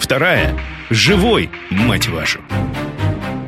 Вторая. Живой, мать вашу.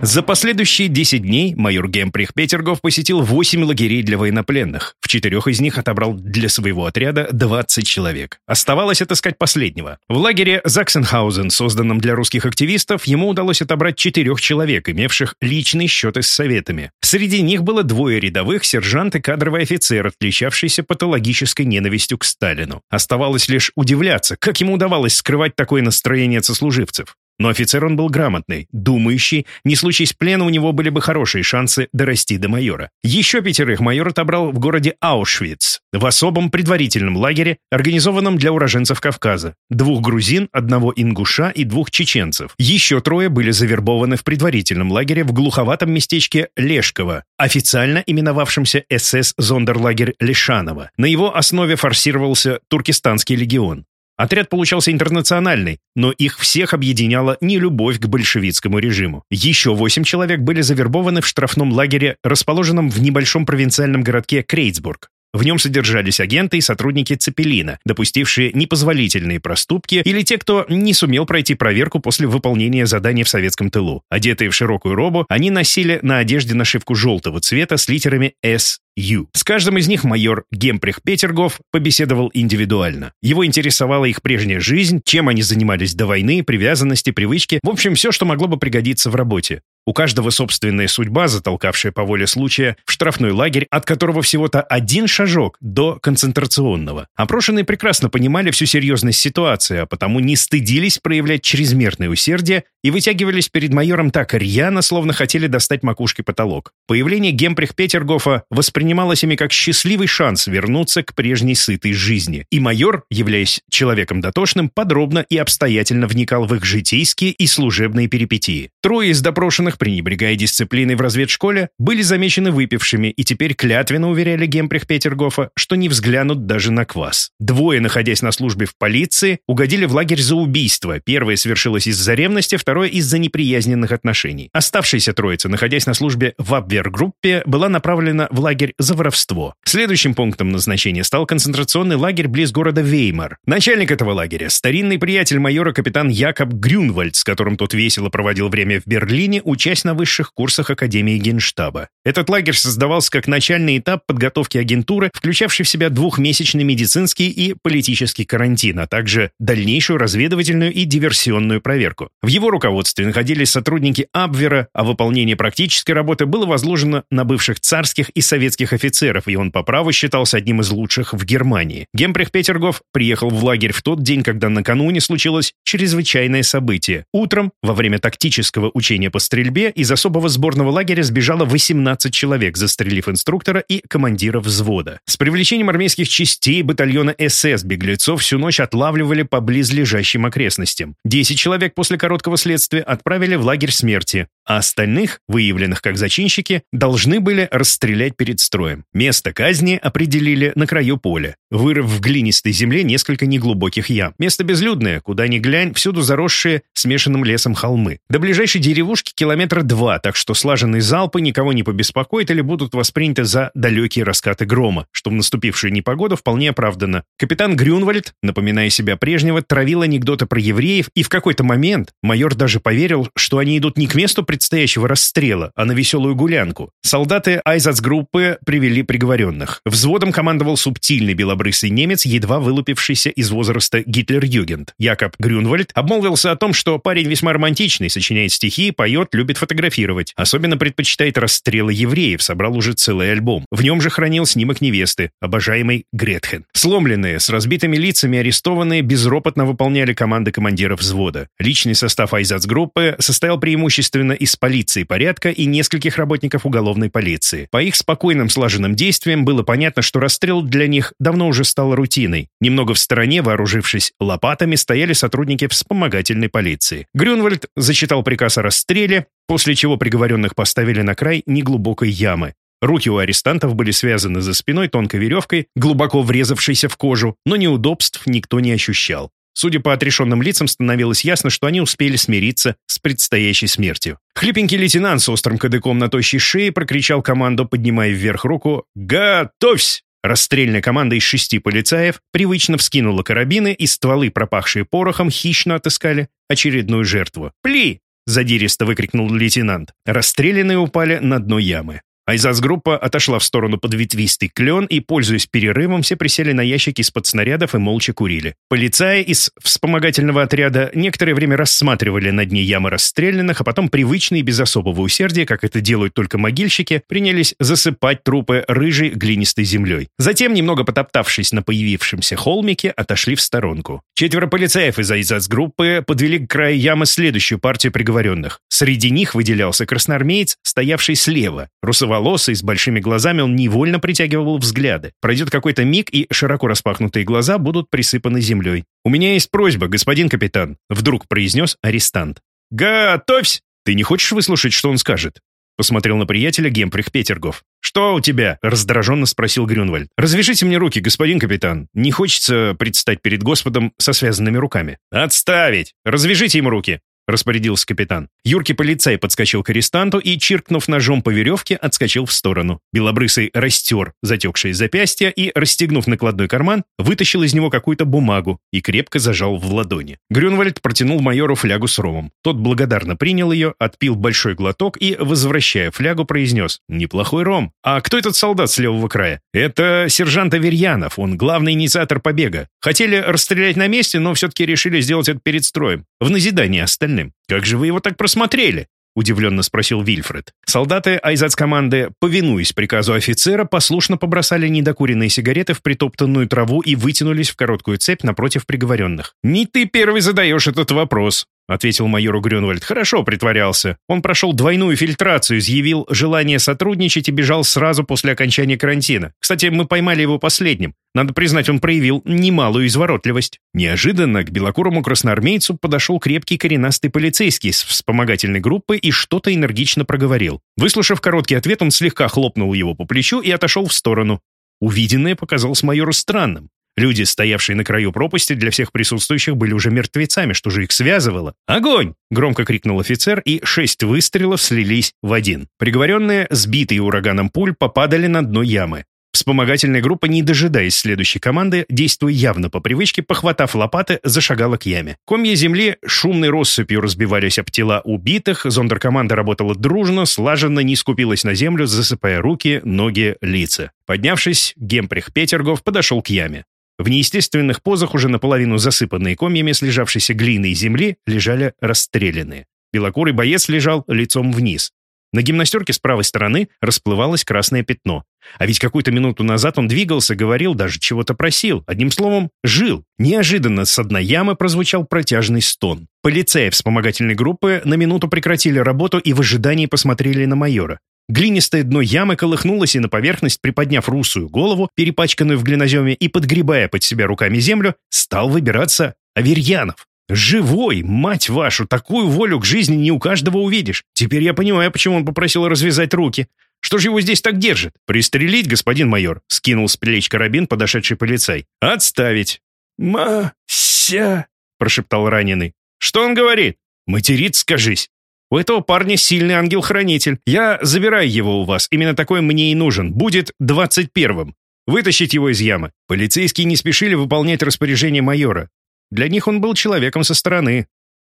За последующие 10 дней майор Гемприх Петергов посетил 8 лагерей для военнопленных. В четырех из них отобрал для своего отряда 20 человек. Оставалось отыскать последнего. В лагере Заксенхаузен, созданном для русских активистов, ему удалось отобрать четырех человек, имевших личные счеты с советами. Среди них было двое рядовых, сержант и кадровый офицер, отличавшийся патологической ненавистью к Сталину. Оставалось лишь удивляться, как ему удавалось скрывать такое настроение сослуживцев. Но офицер он был грамотный, думающий, не случись плена, у него были бы хорошие шансы дорасти до майора. Еще пятерых майор отобрал в городе Аушвиц, в особом предварительном лагере, организованном для уроженцев Кавказа. Двух грузин, одного ингуша и двух чеченцев. Еще трое были завербованы в предварительном лагере в глуховатом местечке Лешково, официально именовавшемся СС Зондерлагерь Лешаново. На его основе форсировался Туркестанский легион. Отряд получался интернациональный, но их всех объединяла нелюбовь к большевистскому режиму. Еще восемь человек были завербованы в штрафном лагере, расположенном в небольшом провинциальном городке Крейцбург. В нем содержались агенты и сотрудники Цепелина, допустившие непозволительные проступки или те, кто не сумел пройти проверку после выполнения задания в советском тылу. Одетые в широкую робу, они носили на одежде нашивку желтого цвета с литерами «С» Ю. С каждым из них майор Гемприх Петергоф побеседовал индивидуально. Его интересовала их прежняя жизнь, чем они занимались до войны, привязанности, привычки, в общем, все, что могло бы пригодиться в работе. У каждого собственная судьба, затолкавшая по воле случая в штрафной лагерь, от которого всего-то один шажок до концентрационного. Опрошенные прекрасно понимали всю серьезность ситуации, а потому не стыдились проявлять чрезмерное усердие и вытягивались перед майором так рьяно, словно хотели достать макушкой потолок. Появление Гемприх Петергофа воспринималось ими как счастливый шанс вернуться к прежней сытой жизни. И майор, являясь человеком дотошным, подробно и обстоятельно вникал в их житейские и служебные перипетии. Трое из допрошенных пренебрегая дисциплиной в разведшколе, были замечены выпившими и теперь клятвенно уверяли Гемприх Петергофа, что не взглянут даже на квас. Двое, находясь на службе в полиции, угодили в лагерь за убийство. Первое свершилось из-за ревности, второе из-за неприязненных отношений. Оставшаяся троица, находясь на службе в Абвер-группе, была направлена в лагерь за воровство. Следующим пунктом назначения стал концентрационный лагерь близ города Веймар. Начальник этого лагеря, старинный приятель майора капитан Якоб Грюнвальд, с которым тот весело проводил время в Берлине, учась на высших курсах Академии Генштаба. Этот лагерь создавался как начальный этап подготовки агентуры, включавший в себя двухмесячный медицинский и политический карантин, а также дальнейшую разведывательную и диверсионную проверку. В его руководстве находились сотрудники Абвера, а выполнение практической работы было возложено на бывших царских и советских офицеров, и он по праву считался одним из лучших в Германии. Гемприх Петергоф приехал в лагерь в тот день, когда накануне случилось чрезвычайное событие. Утром, во время тактического учения по стрельбе из особого сборного лагеря сбежало 18 человек, застрелив инструктора и командира взвода. С привлечением армейских частей батальона СС беглецов всю ночь отлавливали по близлежащим окрестностям. 10 человек после короткого следствия отправили в лагерь смерти, а остальных, выявленных как зачинщики, должны были расстрелять перед строем. Место казни определили на краю поля, вырыв в глинистой земле несколько неглубоких ям. Место безлюдное, куда ни глянь, всюду заросшие смешанным лесом холмы. До ближайшей деревушки километра два, так что слаженные залпы никого не побеспокоят или будут восприняты за далекие раскаты грома, что в наступившую непогоду вполне оправдано. Капитан Грюнвальд, напоминая себя прежнего, травил анекдоты про евреев, и в какой-то момент майор даже поверил, что они идут не к месту предстоящего расстрела, а на веселую гулянку. Солдаты Айзацгруппы привели приговоренных. Взводом командовал субтильный белобрысый немец, едва вылупившийся из возраста Гитлер-Югент. Якоб Грюнвальд обмолвился о том, что парень весьма романтичный, сочиняет стихи, поет, любит фотографировать. Особенно предпочитает расстрелы евреев, собрал уже целый альбом. В нем же хранил снимок невесты, обожаемой Гретхен. Сломленные, с разбитыми лицами арестованные безропотно выполняли команды командиров взвода. Личный состав Айзацгруппы состоял преимущественно из полиции порядка и нескольких работников уголовной полиции. По их спокойным слаженным действиям было понятно, что расстрел для них давно уже стал рутиной. Немного в стороне, вооружившись лопатами, стояли сотрудники вспомогательной полиции. Грюнвальд зачитал приказ о расстреле, после чего приговоренных поставили на край неглубокой ямы. Руки у арестантов были связаны за спиной тонкой веревкой, глубоко врезавшейся в кожу, но неудобств никто не ощущал. Судя по отрешенным лицам, становилось ясно, что они успели смириться с предстоящей смертью. Хлипенький лейтенант с острым кадыком на тощей шее прокричал команду, поднимая вверх руку «Готовься!». Расстрельная команда из шести полицаев привычно вскинула карабины, и стволы, пропахшие порохом, хищно отыскали очередную жертву. «Пли!» — задиристо выкрикнул лейтенант. Расстрелянные упали на дно ямы. Айзац-группа отошла в сторону под ветвистый клен и, пользуясь перерывом, все присели на ящики из-под снарядов и молча курили. Полицаи из вспомогательного отряда некоторое время рассматривали на дне ямы расстрелянных, а потом привычно и без особого усердия, как это делают только могильщики, принялись засыпать трупы рыжей глинистой землей. Затем, немного потоптавшись на появившемся холмике, отошли в сторонку. Четверо полицаев из Айзац-группы подвели к краю ямы следующую партию приговоренных. Среди них выделялся красноармеец, стоявший слева, русово русоволосый, с большими глазами, он невольно притягивал взгляды. Пройдет какой-то миг, и широко распахнутые глаза будут присыпаны землей. «У меня есть просьба, господин капитан», — вдруг произнес арестант. «Готовься! Ты не хочешь выслушать, что он скажет?» Посмотрел на приятеля Гемприх Петергов. «Что у тебя?» — раздраженно спросил Грюнвальд. «Развяжите мне руки, господин капитан. Не хочется предстать перед Господом со связанными руками». «Отставить! Развяжите ему руки!» — распорядился капитан. Юркий полицай подскочил к арестанту и, чиркнув ножом по веревке, отскочил в сторону. Белобрысый растер затекшие запястья и, расстегнув накладной карман, вытащил из него какую-то бумагу и крепко зажал в ладони. Грюнвальд протянул майору флягу с ромом. Тот благодарно принял ее, отпил большой глоток и, возвращая флягу, произнес «Неплохой ром. А кто этот солдат с левого края?» «Это сержант Аверьянов, он главный инициатор побега. Хотели расстрелять на месте, но все-таки решили сделать это перед строем. В назидание остальным остальным. «Как же вы его так просмотрели?» — удивленно спросил Вильфред. Солдаты Айзац-команды, повинуясь приказу офицера, послушно побросали недокуренные сигареты в притоптанную траву и вытянулись в короткую цепь напротив приговоренных. «Не ты первый задаешь этот вопрос», — ответил майору Грюнвальд. «Хорошо притворялся. Он прошел двойную фильтрацию, изъявил желание сотрудничать и бежал сразу после окончания карантина. Кстати, мы поймали его последним. Надо признать, он проявил немалую изворотливость». Неожиданно к белокурому красноармейцу подошел крепкий коренастый полицейский с вспомогательной группы и что-то энергично проговорил. Выслушав короткий ответ, он слегка хлопнул его по плечу и отошел в сторону. Увиденное показалось майору странным. Люди, стоявшие на краю пропасти, для всех присутствующих были уже мертвецами, что же их связывало. «Огонь!» — громко крикнул офицер, и шесть выстрелов слились в один. Приговоренные, сбитые ураганом пуль, попадали на дно ямы. Вспомогательная группа, не дожидаясь следующей команды, действуя явно по привычке, похватав лопаты, зашагала к яме. Комья земли шумной россыпью разбивались об тела убитых, зондеркоманда работала дружно, слаженно не скупилась на землю, засыпая руки, ноги, лица. Поднявшись, Гемприх Петергов подошел к яме. В неестественных позах, уже наполовину засыпанные комьями слежавшейся глины и земли, лежали расстрелянные. Белокурый боец лежал лицом вниз. На гимнастерке с правой стороны расплывалось красное пятно. А ведь какую-то минуту назад он двигался, говорил, даже чего-то просил. Одним словом, жил. Неожиданно с одной ямы прозвучал протяжный стон. Полицеи вспомогательной группы на минуту прекратили работу и в ожидании посмотрели на майора. Глинистое дно ямы колыхнулось, и на поверхность, приподняв русую голову, перепачканную в глиноземе и подгребая под себя руками землю, стал выбираться Аверьянов. «Живой, мать вашу, такую волю к жизни не у каждого увидишь. Теперь я понимаю, почему он попросил развязать руки. Что же его здесь так держит? Пристрелить, господин майор?» — скинул с плеч карабин подошедший полицай. «Отставить!» «Ма-ся!» — прошептал раненый. «Что он говорит?» «Материт, скажись!» У этого парня сильный ангел-хранитель. Я забираю его у вас. Именно такой мне и нужен. Будет двадцать первым. Вытащить его из ямы. Полицейские не спешили выполнять распоряжение майора. Для них он был человеком со стороны.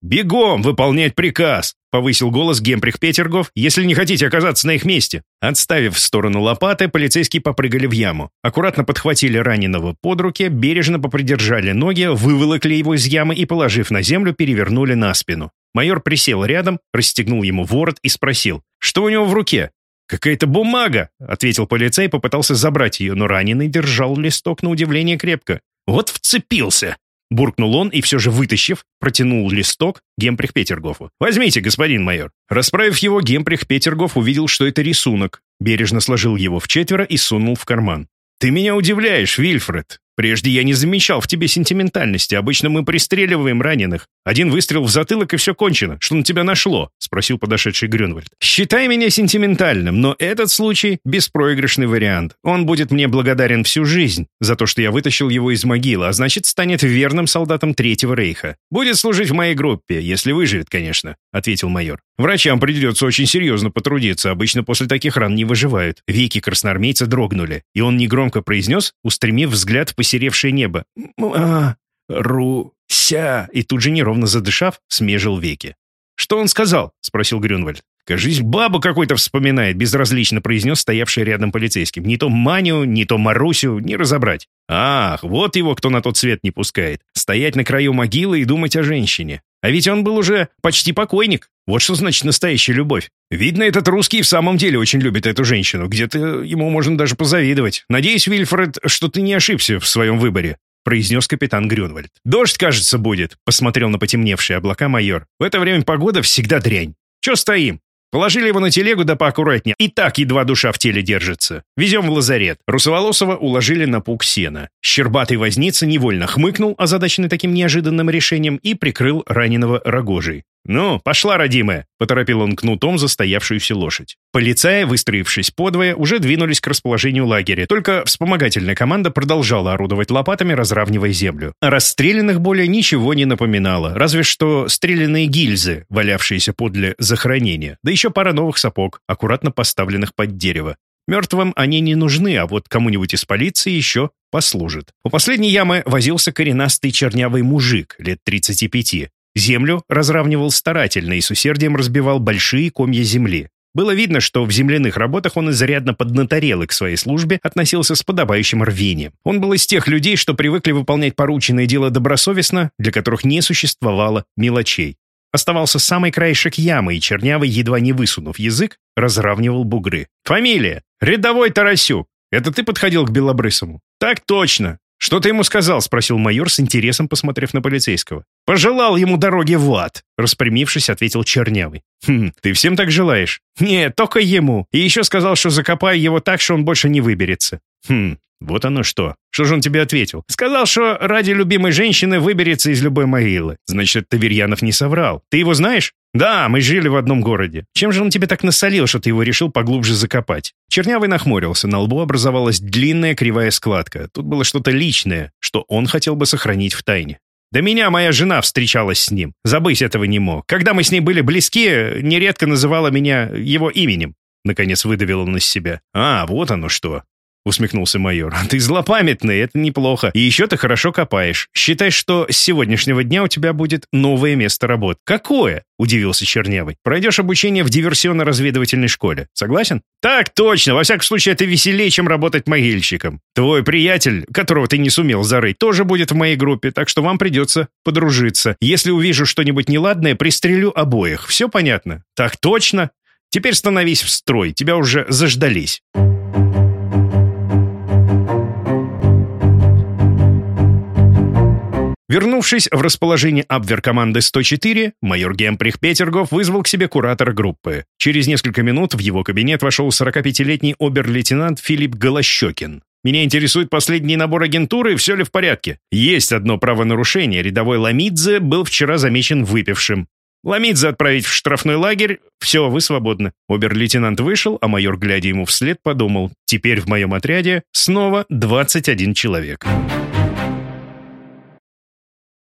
«Бегом выполнять приказ!» — повысил голос Гемприх Петергов, «если не хотите оказаться на их месте». Отставив в сторону лопаты, полицейские попрыгали в яму. Аккуратно подхватили раненого под руки, бережно попридержали ноги, выволокли его из ямы и, положив на землю, перевернули на спину. Майор присел рядом, расстегнул ему ворот и спросил, что у него в руке. «Какая-то бумага!» — ответил полицей, попытался забрать ее, но раненый держал листок на удивление крепко. «Вот вцепился!» Буркнул он и все же вытащив, протянул листок Гемприх Петергофу. «Возьмите, господин майор». Расправив его, Гемприх Петергоф увидел, что это рисунок. Бережно сложил его в четверо и сунул в карман. «Ты меня удивляешь, Вильфред. Прежде я не замечал в тебе сентиментальности. Обычно мы пристреливаем раненых. Один выстрел в затылок, и все кончено. Что на тебя нашло?» — спросил подошедший Грюнвальд. «Считай меня сентиментальным, но этот случай — беспроигрышный вариант. Он будет мне благодарен всю жизнь за то, что я вытащил его из могилы, а значит, станет верным солдатом Третьего Рейха. Будет служить в моей группе, если выживет, конечно», — ответил майор. «Врачам придется очень серьезно потрудиться. Обычно после таких ран не выживают». Веки красноармейца дрогнули, и он негромко произнес, устремив взгляд в посеревшее небо. «А, Руся!» И тут же, неровно задышав, смежил веки. «Что он сказал?» — спросил Грюнвальд. «Кажись, бабу какой-то вспоминает», — безразлично произнес стоявший рядом полицейский. «Не то Маню, не то Марусю, не разобрать». «Ах, вот его кто на тот свет не пускает. Стоять на краю могилы и думать о женщине. А ведь он был уже почти покойник. Вот что значит настоящая любовь. Видно, этот русский в самом деле очень любит эту женщину. Где-то ему можно даже позавидовать. Надеюсь, Вильфред, что ты не ошибся в своем выборе произнес капитан Грюнвальд. «Дождь, кажется, будет», — посмотрел на потемневшие облака майор. «В это время погода всегда дрянь. Че стоим? Положили его на телегу да поаккуратнее. И так едва душа в теле держится. Везем в лазарет. Русоволосова уложили на пук сена. Щербатый возница невольно хмыкнул, озадаченный таким неожиданным решением, и прикрыл раненого рогожей. «Ну, пошла, родимая!» — поторопил он кнутом застоявшуюся лошадь. Полицаи, выстроившись подвое, уже двинулись к расположению лагеря, только вспомогательная команда продолжала орудовать лопатами, разравнивая землю. О расстрелянных более ничего не напоминало, разве что стрелянные гильзы, валявшиеся подле захоронения, да еще пара новых сапог, аккуратно поставленных под дерево. Мертвым они не нужны, а вот кому-нибудь из полиции еще послужит. У последней ямы возился коренастый чернявый мужик лет 35, Землю разравнивал старательно и с усердием разбивал большие комья земли. Было видно, что в земляных работах он изрядно поднаторел и к своей службе относился с подобающим рвением. Он был из тех людей, что привыкли выполнять порученное дело добросовестно, для которых не существовало мелочей. Оставался самый краешек ямы, и чернявый, едва не высунув язык, разравнивал бугры. «Фамилия? Рядовой Тарасюк. Это ты подходил к Белобрысому?» «Так точно. «Что ты ему сказал?» — спросил майор с интересом, посмотрев на полицейского. «Пожелал ему дороги в ад!» — распрямившись, ответил Чернявый. «Хм, ты всем так желаешь?» «Нет, только ему. И еще сказал, что закопаю его так, что он больше не выберется». «Хм, вот оно что. Что же он тебе ответил? Сказал, что ради любимой женщины выберется из любой могилы. Значит, Таверьянов не соврал. Ты его знаешь? Да, мы жили в одном городе. Чем же он тебе так насолил, что ты его решил поглубже закопать? Чернявый нахмурился, на лбу образовалась длинная кривая складка. Тут было что-то личное, что он хотел бы сохранить в тайне. Да меня моя жена встречалась с ним. Забыть этого не мог. Когда мы с ней были близки, нередко называла меня его именем. Наконец выдавил он из себя. «А, вот оно что. — усмехнулся майор. «Ты злопамятный, это неплохо. И еще ты хорошо копаешь. Считай, что с сегодняшнего дня у тебя будет новое место работы». «Какое?» — удивился Чернявый. «Пройдешь обучение в диверсионно-разведывательной школе. Согласен?» «Так точно. Во всяком случае, это веселее, чем работать могильщиком. Твой приятель, которого ты не сумел зарыть, тоже будет в моей группе, так что вам придется подружиться. Если увижу что-нибудь неладное, пристрелю обоих. Все понятно?» «Так точно. Теперь становись в строй. Тебя уже заждались». Вернувшись в расположение Абвер-команды 104, майор Гемприх Петергов вызвал к себе куратора группы. Через несколько минут в его кабинет вошел 45-летний обер-лейтенант Филипп Голощекин. «Меня интересует последний набор агентуры, все ли в порядке?» «Есть одно правонарушение. Рядовой Ламидзе был вчера замечен выпившим. Ламидзе отправить в штрафной лагерь. Все, вы свободны». Обер-лейтенант вышел, а майор, глядя ему вслед, подумал. «Теперь в моем отряде снова 21 человек».